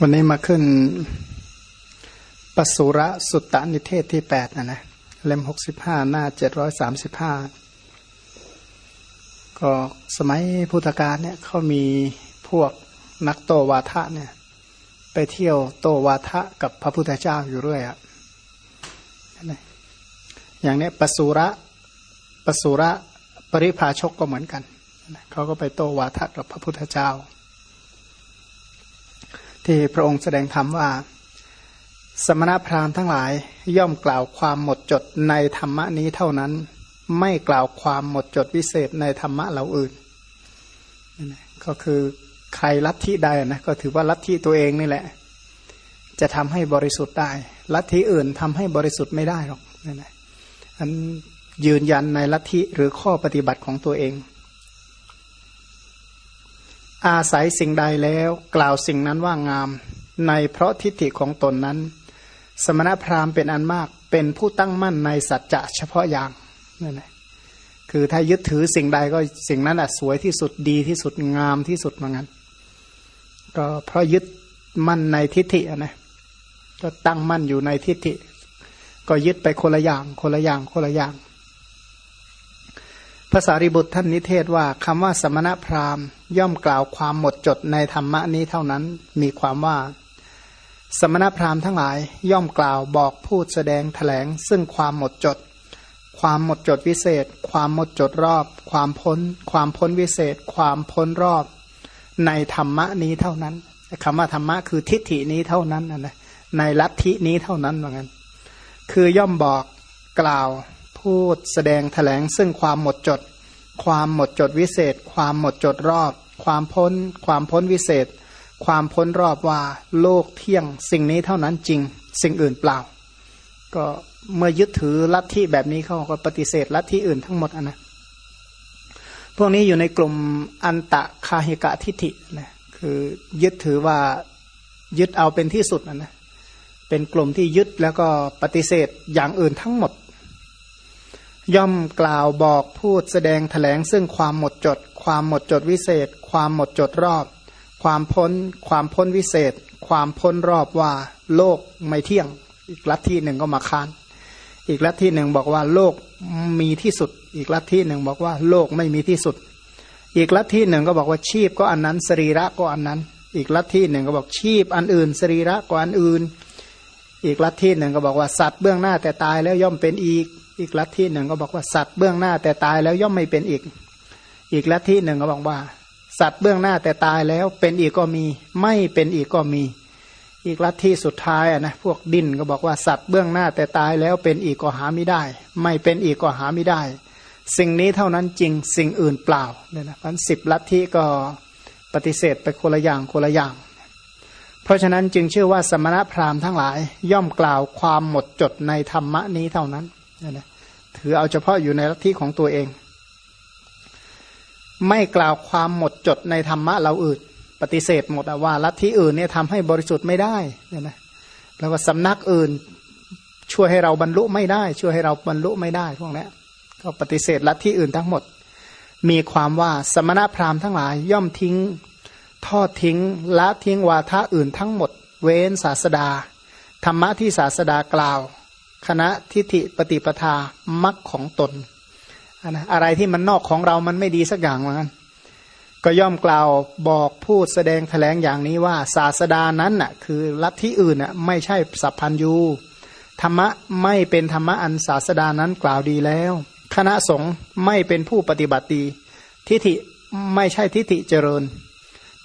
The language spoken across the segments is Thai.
วันนี้มาขึ้นปสุระสุตตนิเทศที่แปดนะนะ เล่มหกสิบห้าหน้าเจ็ดร้อยสามสิบห้าก็สมัยพุทธกาลเนี่ยเขามีพวกนักโตวาทะเนี่ย ไปเที่ยวโตวาทะกับพระพุทธเจ้าอยู่เรื่อยอะ่ะอย่างเนี้ยปสุระปสุระปริภาชกก็เหมือนกันเขาก็ไปโตวาทะกับพระพุทธเจ้า ที่พระองค์แสดงธรรมว่า สมณพราหมณ์ทั้งหลายย่อมกล่าวความหมดจดในธรรมนี้เท่านั้น ไม่กล่าวความหมดจดวิเศษในธรรมะเหล่าอื่นก็คือใครลัทธิใดนะก็ถือว่าลัทธิตัวเองนี่แหละ จะทำให้บริสุทธิ์ได้ ลัทธิอื่นทำให้บริสุทธิ์ไม่ได้หรอกนั่นแหละอันยืนยันในลัทธิหรือข้อปฏิบัติของตัวเอง อาศัยสิ่งใดแล้วกล่าวสิ่งนั้นว่างาม ในเพราะทิฏฐิของตนนั้น สมณพราหมณ์เป็นอันมากเป็นผู้ตั้งมั่นในสัจจะเฉพาะอย่างนั่นแหละคือถ้ายึดถือสิ่งใดก็สิ่งนั้นอะสวยที่สุดดีที่สุดงามที่สุดเหมือนกันก็เพราะยึดมั่นในทิฏฐินะก็ตั้งมั่นอยู่ในทิฏฐิ ก็ยึดไปคนละอย่างคนละอย่างคนละอย่าง ภาษาริบุตรท่านนิเทศว่าคำว่าสมณพราหมณ์ ย่อมกล่าวความหมดจดในธรรมะนี้เท่านั้นมีความว่า สมณพราหมณ์ทั้งหลายย่อมกล่าวบอกพูดแสดงถแถลง ซึ่งความหมดจด ความหมดจดวิเศษ ความหมดจดรอบ ความพ้น ความพ้นวิเศษ ความพ้นรอบ ในธรรมะนี้เท่านั้นคำว่าธรรมะคือทิฏฐินี้เท่านั้นนะในลัทธินี้เท่านั้นเหมือนกันคือย่อมบอกกล่าวพูดแสดงถแถลง ซึ่งความหมดจด ความหมดจดวิเศษ ความหมดจดรอบ ความพ้น ความพ้นวิเศษ ความพ้นรอบว่าโลกเที่ยงสิ่งนี้เท่านั้นจริง สิ่งอื่นเปล่า ก็เมื่อยึดถือลัทธิแบบนี้เขาก็ปฏิเสธลัทธิอื่นทั้งหมดนะพวกนี้อยู่ในกลุ่มอันตะคาหิกะทิฏฐินะคือยึดถือว่ายึดเอาเป็นที่สุดนะนะเป็นกลุ่มที่ยึดแล้วก็ปฏิเสธอย่างอื่นทั้งหมด ย่อมกล่าวบอกพูดแสดงถแถลงซึ่งความหมดจด ความหมดจดวิเศษ ความหมดจดรอบ ความพ้น ความพ้นวิเศษ ความพ้นรอบว่า โลกไม่เที่ยง อีกลัทธิหนึ่งก็มาค้านอีกลัทธิหนึ่งบอกว่าโลกมีที่สุด อีกลัทธิหนึ่งบอกว่าโลกไม่มีที่สุด อีกลัทธิหนึ่งก็บอกว่าชีพก็อันนั้น สรีระก็อันนั้น อีกลัทธิหนึ่งก็บอกชีพอันอื่น สรีระก็อันอื่น อีกลัทธิหนึ่งก็บอกว่าสัตว์เบื้องหน้าแต่ตายแล้วย่อมเป็นอีก อีกลัทธิหนึ่งก็บอกว่าสัตว์เบื้องหน้าแต่ตายแล้วย่อมไม่เป็นอีก อีกลัทธิหนึ่งก็บอกว่า สัตว์เบื้องหน้าแต่ตายแล้วเป็นอีกก็มี ไม่เป็นอีกก็มี อีกลัทธิสุดท้ายอะนะพวกดินก็บอกว่าสัตว์เบื้องหน้าแต่ตายแล้วเป็นอีกก็หาไม่ได้ ไม่เป็นอีกก็หาไม่ได้ สิ่งนี้เท่านั้นจริงสิ่งอื่นเปล่าเนี่ยนะพันสิบลัทธิก็ปฏิเสธไปคนละอย่างคนละอย่าง เพราะฉะนั้นจึงเชื่อว่าสมณพราหมณ์ทั้งหลาย ย่อมกล่าวความหมดจดในธรรมะนี้เท่านั้นนะถือเอาเฉพาะอยู่ในลัทธิของตัวเอง ไม่กล่าวความหมดจดในธรรมะเราอื่น ปฏิเสธหมดว่าลัทธิอื่นเนี่ยทำให้บริสุทธิ์ไม่ได้เนี่ยนะแล้วก็สำนักอื่นช่วยให้เราบรรลุไม่ได้ ช่วยให้เราบรรลุไม่ได้พวกนี้ก็ปฏิเสธลัทธิอื่นทั้งหมด มีความว่าสมณพราหมณ์ทั้งหลายย่อมทิ้งทอดทิ้งละทิ้งวาทะอื่นทั้งหมด เว้นศาสดา ธรรมะที่ศาสดากล่าว คณะทิฏฐิปฏิปทามักของตน นะอะไรที่มันนอกของเรามันไม่ดีสักอย่างเหมือนกันก็ย่อมกล่าวบอกพูดแสดงแถลงอย่างนี้ว่า ศาสดานั้นน่ะคือลัทธิอื่นน่ะไม่ใช่สัพพันยูธรรมะไม่เป็นธรรมะอันศาสดานั้นกล่าวดีแล้ว คณะสงฆ์ไม่เป็นผู้ปฏิบัติดีทิฏฐิไม่ใช่ทิฏฐิเจริญ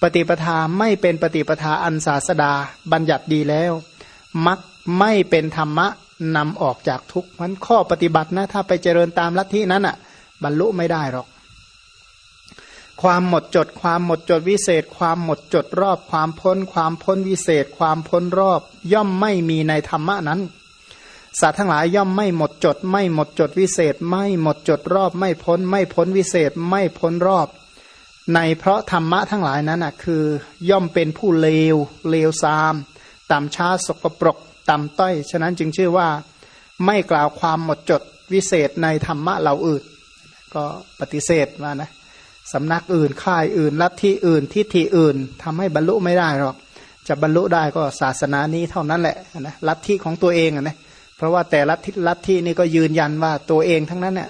ปฏิปทาไม่เป็นปฏิปทาอันศาสดาบัญญัติดีแล้วมักไม่เป็นธรรมะนำออกจากทุกข์มันข้อปฏิบัตินะถ้าไปเจริญตามลัทธินั้นอะ บรรลุไม่ได้หรอก ความหมดจด ความหมดจดวิเศษ ความหมดจดรอบ ความพ้น ความพ้นวิเศษ ความพ้นรอบ ย่อมไม่มีในธรรมะนั้นสัตว์ทั้งหลายย่อมไม่หมดจด ไม่หมดจดวิเศษ ไม่หมดจดรอบ ไม่พ้น ไม่พ้นวิเศษ ไม่พ้นรอบ ในเพราะธรรมะทั้งหลายนั้นอะคือย่อมเป็นผู้เลวเลวซามต่ำช้าสกปรกต่ำต้อย ฉะนั้นจึงชื่อว่า ไม่กล่าวความหมดจดวิเศษในธรรมะเหล่าอื่น ก็ปฏิเสธว่านะสำนักอื่นค่ายอื่นลัทธิอื่นทิฏฐิอื่นทำให้บรรลุไม่ได้หรอก จะบรรลุได้ก็ศาสนานี้เท่านั้นแหละนะลัทธิของตัวเองนะเพราะว่าแต่ละทิลัทธินี่ก็ยืนยันว่าตัวเองทั้งนั้นเนี่ย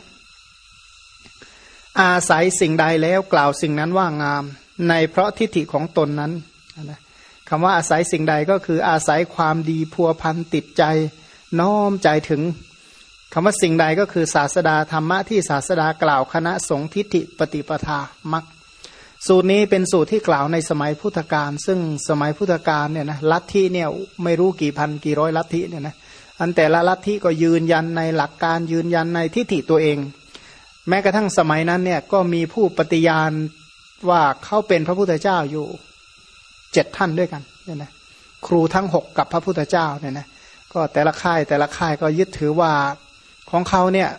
อาศัยสิ่งใดแล้วกล่าวสิ่งนั้นว่างาม ในเพราะทิฏฐิของตนนั้นนะคำว่าอาศัยสิ่งใดก็คืออาศัยความดีพัวพันติดใจ น้อมใจถึง คำว่าสิ่งใดก็คือศาสดาธรรมะที่ศาสดากล่าวคณะสงฆ์ทิฏฐิปฏิปทามักสูตรนี้เป็นสูตรที่กล่าวในสมัยพุทธกาลซึ่งสมัยพุทธกาลเนี่ยนะลัทธิเนี่ยไม่รู้กี่พันกี่ร้อยลัทธิเนี่ยนะอันแต่ละลัทธิก็ยืนยันในหลักการยืนยันในทิฏฐิตัวเอง แม้กระทั่งสมัยนั้นเนี่ยก็มีผู้ปฏิญาณว่าเขาเป็นพระพุทธเจ้าอยู่เจ็ดท่านด้วยกันเนี่ยนะครูทั้งหกกับพระพุทธเจ้าเนี่ยนะก็แต่ละค่ายแต่ละค่ายก็ยึดถือว่า ของเขาเนี่ย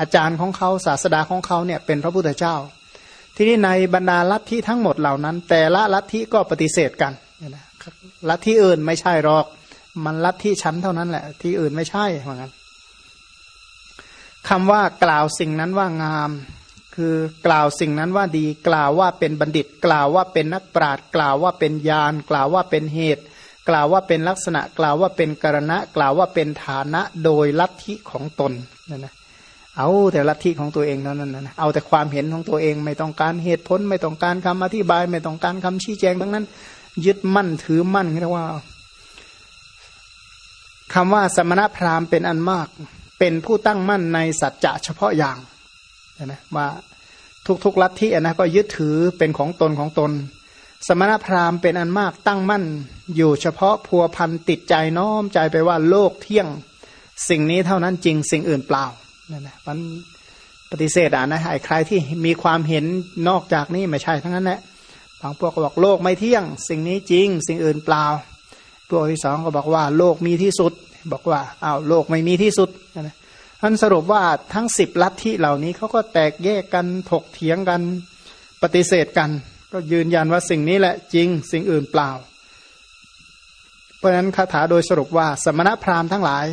อาจารย์ของเขาศาสดาของเขาเนี่ยเป็นพระพุทธเจ้า ที่นี่ในบรรดาลัทธิทั้งหมดเหล่านั้น แต่ละลัทธิก็ปฏิเสธกันนะลัทธิอื่นไม่ใช่หรอก มันลัทธิชั้นเท่านั้นแหละ ที่อื่นไม่ใช่เหมือนกันคำว่ากล่าวสิ่งนั้นว่างาม คือกล่าวสิ่งนั้นว่าดี กล่าวว่าเป็นบัณฑิต กล่าวว่าเป็นนักปราชญ์กล่าวว่าเป็นญาณกล่าวว่าเป็นเหตุ กล่าวว่าเป็นลักษณะกล่าวว่าเป็นกรณะกล่าวว่าเป็นฐานะโดยลัทธิของตนนั่นนะเอาแต่ลัทธิของตัวเองเท่านั้นนะเอาแต่ความเห็นของตัวเองไม่ต้องการเหตุผล ไม่ต้องการคำอธิบาย ไม่ต้องการคำชี้แจงทั้งนั้น ยึดมั่นถือมั่นเรียกว่าคำว่าสมณพราหมณ์เป็นอันมาก เป็นผู้ตั้งมั่นในสัจจะเฉพาะอย่างนะว่าทุกๆลัทธินะก็ยึดถือเป็นของตนของตน สมณพราหมณ์เป็นอันมากตั้งมั่น อยู่เฉพาะพัวพันติดใจน้อมใจไปว่าโลกเที่ยงสิ่งนี้เท่านั้นจริงสิ่งอื่นเปล่านั่นนะมันปฏิเสธอะนะไอ้ใครที่มีความเห็นนอกจากนี้ไม่ใช่ทั้งนั้นแหละบางพวกก็บอกโลกไม่เที่ยง สิ่งนี้จริง สิ่งอื่นเปล่า พวกที่สองก็บอกว่าโลกมีที่สุด บอกว่าอ้าวโลกไม่มีที่สุดนะท่านสรุปว่าทั้งสิบลัทธิเหล่านี้เขาก็แตกแยกกันถกเถียงกันปฏิเสธกัน ก็ยืนยันว่าสิ่งนี้แหละจริงสิ่งอื่นเปล่า เพราะฉะนั้นคาถาโดยสรุปว่า สมณพราหมณ์ทั้งหลาย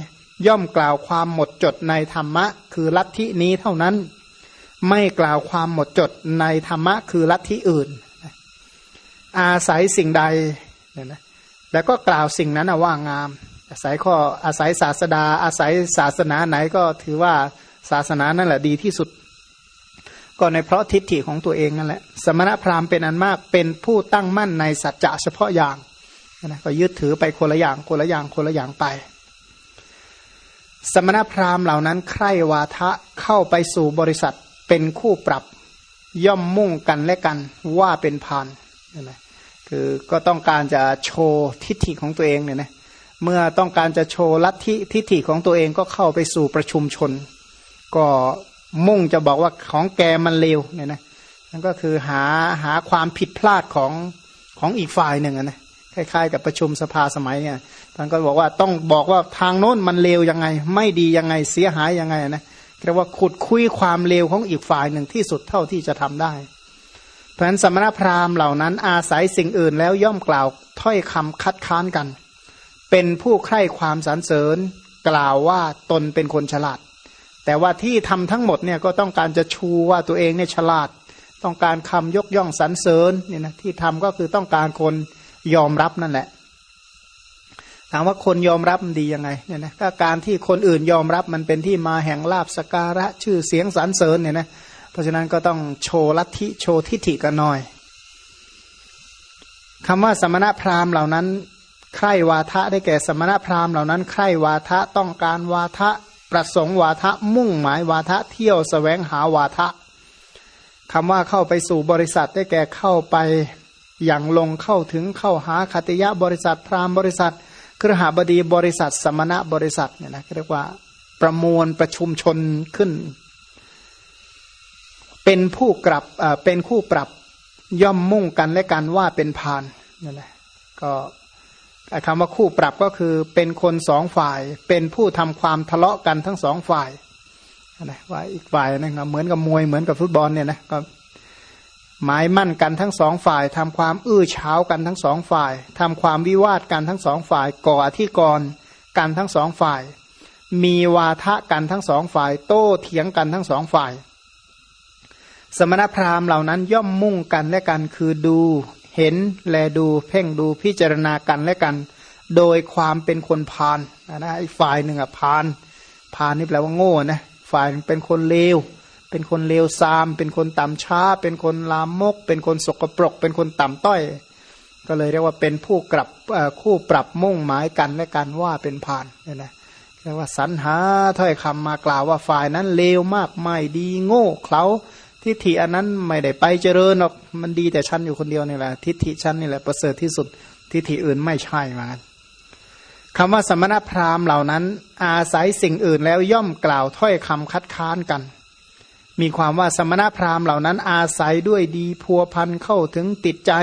ย่อมกล่าวความหมดจดในธรรมะ คือลัทธินี้เท่านั้น ไม่กล่าวความหมดจดในธรรมะคือลัทธิอื่น อาศัยสิ่งใดเนี่ยนะแล้วก็กล่าวสิ่งนั้นว่างาม อาศัยข้ออาศัยศาสดา อาศัยศาสนาไหนก็ถือว่าศาสนานั่นแหละดีที่สุด ก็ในเพราะทิฏฐิของตัวเองนั่นแหละ สมณพราหมณ์เป็นอันมากเป็นผู้ตั้งมั่นในสัจจะเฉพาะอย่างนะก็ยึดถือไปคนละอย่างคนละอย่างคนละอย่างไป สมณพราหมณ์เหล่านั้นใคร่วาทะเข้าไปสู่บริษัทเป็นคู่ปรับย่อมมุ่งกันและกันว่าเป็นพานนะคือก็ต้องการจะโชว์ทิฏฐิของตัวเองเนี่ยนะเมื่อต้องการจะโชว์ลัทธิทิฏฐิของตัวเองก็เข้าไปสู่ประชุมชน ก็ มุ่งจะบอกว่าของแกมันเลวเนี่ยนะนั่นก็คือหาหาความผิดพลาดของของอีกฝ่ายหนึ่งนะคล้ายๆกับประชุมสภาสมัยเนี่ยท่านก็บอกว่าต้องบอกว่าทางโน้นมันเลวยังไง ไม่ดียังไงเสียหายยังไงนะเรียกว่าขุดคุยความเลวของอีกฝ่ายหนึ่งที่สุดเท่าที่จะทำได้ เพราะฉะนั้นสมณพราหมณ์เหล่านั้นอาศัยสิ่งอื่นแล้วย่อมกล่าวถ้อยคำคัดค้านกัน เป็นผู้ใคร่ความสรรเสริญ กล่าวว่าตนเป็นคนฉลาด แต่ว่าที่ทำทั้งหมดเนี่ยก็ต้องการจะชูว่าตัวเองเนี่ยฉลาด ต้องการคำยกย่องสรรเสริญเนี่ยนะที่ทำก็คือต้องการคนยอมรับนั่นแหละถามว่าคนยอมรับมันดียังไงเนี่ยนะก็การที่คนอื่นยอมรับมันเป็นที่มาแห่งลาบสการะชื่อเสียงสรรเสริญเนี่ยนะเพราะฉะนั้นก็ต้องโชว์ลัทธิโชว์ทิฏฐิกันหน่อยคำว่าสมณพราหมณ์เหล่านั้น ใคร่วาทะได้แก่สมณพราหมณ์เหล่านั้น ใคร่วาทะต้องการวาทะ ประสงค์วาทะมุ่งหมายวาทะเที่ยวสแสวงหาวาทะคำว่าเข้าไปสู่บริษัทได้แก่เข้าไปอย่างลงเข้าถึงเข้าหาคติยะบริษัทพราหมณ์บริษัทครหาบดีบริษัท สมณะบริษัทเนี่ยนะเรียกว่าประมวลประชุมชนขึ้น เป็นผู้กลับเป็นคู่ปรับย่อมมุ่งกันและกันว่าเป็นพานนั่นแหละก็ คำว่าคู่ปรับก็คือเป็นคนสองฝ่าย เป็นผู้ทำความทะเลาะกันทั้งสองฝ่ายนะว่าอีกฝ่ายนะเหมือนกับมวยเหมือนกับฟุตบอลเนี่ยนะก็หมายมั่นกันทั้งสองฝ่ายทำความอื้อเช้ากันทั้งสองฝ่ายทำความวิวาทกันทั้งสองฝ่าย ก่ออธิกรกันทั้งสองฝ่าย มีวาทะกันทั้งสองฝ่าย โต้เถียงกันทั้งสองฝ่าย สมณพราหมณ์เหล่านั้นย่อมมุ่งกันและกันคือดู เห็นแลดูเพ่งดูพิจารณากันและกัน โดยความเป็นคนพาลนะอีกฝ่ายหนึ่งอะพาลพาลนี่แปลว่าโง่นะฝ่ายเป็นคนเลว เป็นคนเลวซาม เป็นคนต่ำช้า เป็นคนลามก เป็นคนสกปรก เป็นคนต่ำต้อย ก็เลยเรียกว่าเป็นผู้กลับคู่ปรับมุ่งหมายกันและกันว่าเป็นพานเนี่ยนะเรียกว่าสรรหาถ้อยคำมากล่าวว่าฝ่ายนั้นเลวมากไม่ดีโง่เขา ทิฏฐิอันนั้นไม่ได้ไปเจริญหรอกมันดีแต่ฉันอยู่คนเดียวนี่แหละทิฏฐิฉันนี่แหละประเสริฐที่สุดทิฏฐิอื่นไม่ใช่มาคำว่าสมณพราหมณ์เหล่านั้น อาศัยสิ่งอื่นแล้วย่อมกล่าวถ้อยคำคัดค้านกัน มีความว่าสมณพราหมณ์เหล่านั้นอาศัยด้วยดีพัวพันเข้าถึงติดใจ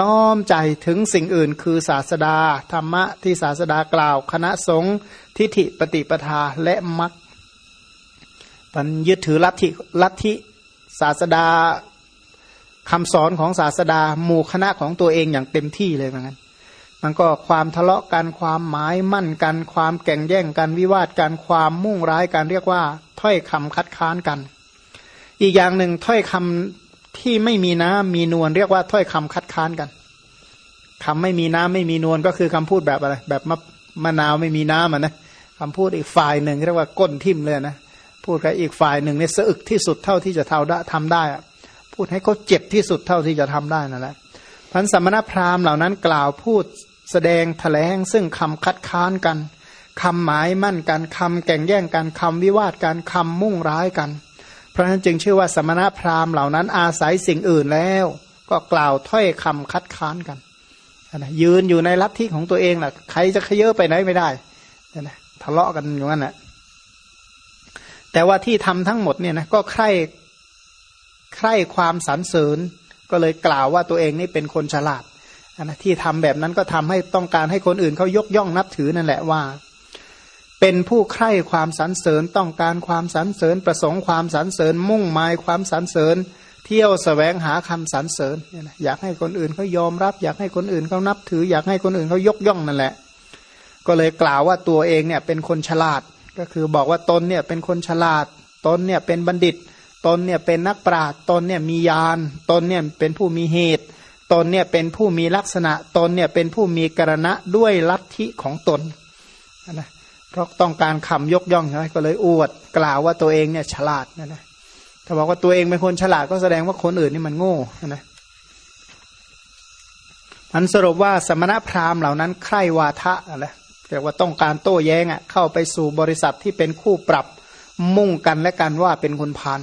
น้อมใจถึงสิ่งอื่น คือศาสดา ธรรมะที่ศาสดากล่าว คณะสงฆ์ทิฏฐิปฏิปทาและมักปันยึดถือลัทธิลัทธิ ศาสดาคำสอนของศาสดาหมู่คณะของตัวเองอย่างเต็มที่เลยเหมือนกันมันก็ความทะเลาะกันความหมายมั่นกัน ความแก่งแย่งกันวิวาทกันความมุ่งร้ายกันเรียกว่าถ้อยคำคัดค้านกัน อีกอย่างหนึ่งถ้อยคำที่ไม่มีน้ำมีนวลเรียกว่าถ้อยคำคัดค้านกันคำไม่มีน้ำไม่มีนวลก็คือคำพูดแบบอะไร แบบมะมะนาวไม่มีน้ำอะนะคำพูดอีกฝ่ายหนึ่งเรียกว่าก้นทิ่มเลยนะ พูดกับอีกฝ่ายหนึ่งเนี่ยสะอึกที่สุดเท่าที่จะเท่าได้ทำได้พูดให้เขาเจ็บที่สุดเท่าที่จะทำได้นั่นแหละพันสมณพราหมณ์เหล่านั้นกล่าวพูดแสดงแถลงซึ่งคำคัดค้านกันคำหมายมั่นกันคำแก่งแย่งกันคำวิวาทกันคำมุ่งร้ายกัน เพราะฉะนั้นจึงชื่อว่าสมณพราหมณ์เหล่านั้นอาศัยสิ่งอื่นแล้ว ก็กล่าวถ้อยคำคัดค้านกันนะยืนอยู่ในลัทธิของตัวเองแหละใครจะขยเยอะไปไหนไม่ได้นะทะเลาะกันอยู่นั่นแหละ แต่ว่าที่ทำทั้งหมดเนี่ยนะก็ใคร่ใคร่ความสรรเสริญ ก็เลยกล่าวว่าตัวเองนี่เป็นคนฉลาดนะที่ทำแบบนั้นก็ทำให้ต้องการให้คนอื่นเขายกย่องนับถือนั่นแหละว่า เป็นผู้ใคร่ความสรรเสริญต้องการความสรรเสริญ ประสงค์ความสรรเสริญ มุ่งหมายความสรรเสริญ เที่ยวสแสวงหาคำสรรเสริญอยากให้คนอื่นเขายอมรับ อยากให้คนอื่นเขานับถือ อยากให้คนอื่นเขายกย่องนั่นแหละ ก็เลยกล่าวว่าตัวเองเนี่ยเป็นคนฉลาด ก็คือบอกว่าตนเนี่ยเป็นคนฉลาด ตนเนี่ยเป็นบัณฑิต ตนเนี่ยเป็นนักปราชญ์ตนเนี่ยมีญาณตนเนี่ยเป็นผู้มีเหตุ ตนเนี่ยเป็นผู้มีลักษณะ ตนเนี่ยเป็นผู้มีกรณะด้วยลัทธิของตนนะเพราะต้องการคำยกย่องใช่ไหมก็เลยอวดกล่าวว่าตัวเองเนี่ยฉลาดนะนะถ้าบอกว่าตัวเองเป็นคนฉลาดก็แสดงว่าคนอื่นนี่มันโง่นะมันสรุปว่าสมณพราหมณ์เหล่านั้นใคร่วาทะอะไร เรียกว่าต้องการโต้แย้งอะเข้าไปสู่บริษัทที่เป็นคู่ปรับมุ่งกันและกันว่าเป็นคนพาน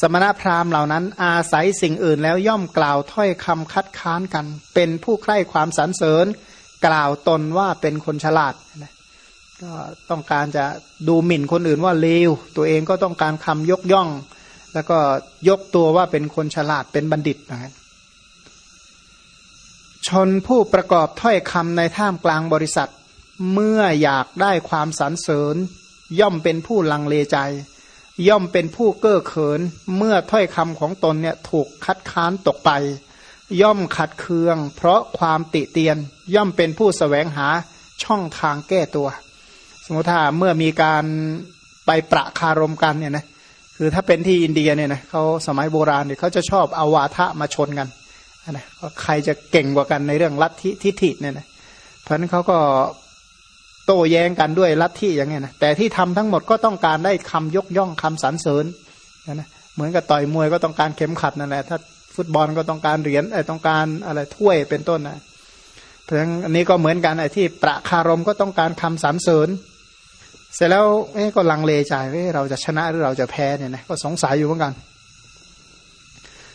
สมณพราหมณ์เหล่านั้น อาศัยสิ่งอื่นแล้วย่อมกล่าวถ้อยคำคัดค้านกัน เป็นผู้ใคร่ความสรรเสริญ กล่าวตนว่าเป็นคนฉลาดนะก็ต้องการจะดูหมิ่นคนอื่นว่าเลวตัวเองก็ต้องการคำยกย่อง แล้วก็ยกตัวว่าเป็นคนฉลาดเป็นบัณฑิตนะครับ ชนผู้ประกอบถ้อยคำในท่ามกลางบริษัท เมื่ออยากได้ความสรรเสริญ ย่อมเป็นผู้ลังเลใจ ย่อมเป็นผู้เก้อเขิน เมื่อถ้อยคำของตนเนี่ยถูกคัดค้านตกไป ย่อมขัดเคือง เพราะความติเตียน ย่อมเป็นผู้สแสวงหาช่องทางแก้ตัว สมมติถ้าเมื่อมีการไปประคารมกันเนี่ยนะคือถ้าเป็นที่อินเดียเนี่ยนะเขาสมัยโบราณเนี่ยเขาจะชอบเอาวาทะมาชนกัน นะใครจะเก่งกว่ากันในเรื่องลัทธิทิฏฐิเนี่ยนะเพราะนั้นเขาก็โต้แย้งกันด้วยลัทธิอย่างเงี้ยนะแต่ที่ทำทั้งหมดก็ต้องการได้คำยกย่องคำสรรเสริญนะเหมือนกับต่อยมวยก็ต้องการเข็มขัดนั่นแหละถ้าฟุตบอลก็ต้องการเหรียญไอ้ต้องการอะไรถ้วยเป็นต้นนะเพราะฉะนั้นอันนี้ก็เหมือนกันไอ้ที่ประคารมก็ต้องการคำสรรเสริญ เสร็จแล้วเอ๊ก็ลังเลใจว่าเราจะชนะหรือเราจะแพ้เนี่ยนะก็สงสัยอยู่เหมือนกัน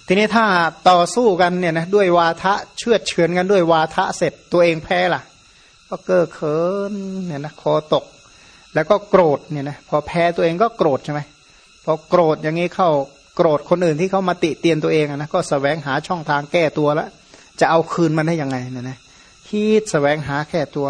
ทีนี้ถ้าต่อสู้กันเนี่ยนะด้วยวาทะเชื่อเฉือนกันด้วยวาทะเสร็จตัวเองแพ้ล่ะ ก็เก้อเขินเนี่ยนะคอตก แล้วก็โกรธเนี่ยนะพอแพ้ตัวเองก็โกรธใช่ไหมพอโกรธอย่างนี้เข้าโกรธคนอื่นที่เขามาติเตียนตัวเองนะก็สแสวงหาช่องทางแก้ตัวแล้วจะเอาคืนมันได้ยังไงเนี่ยนะคิดสแสวงหาแก้ตัว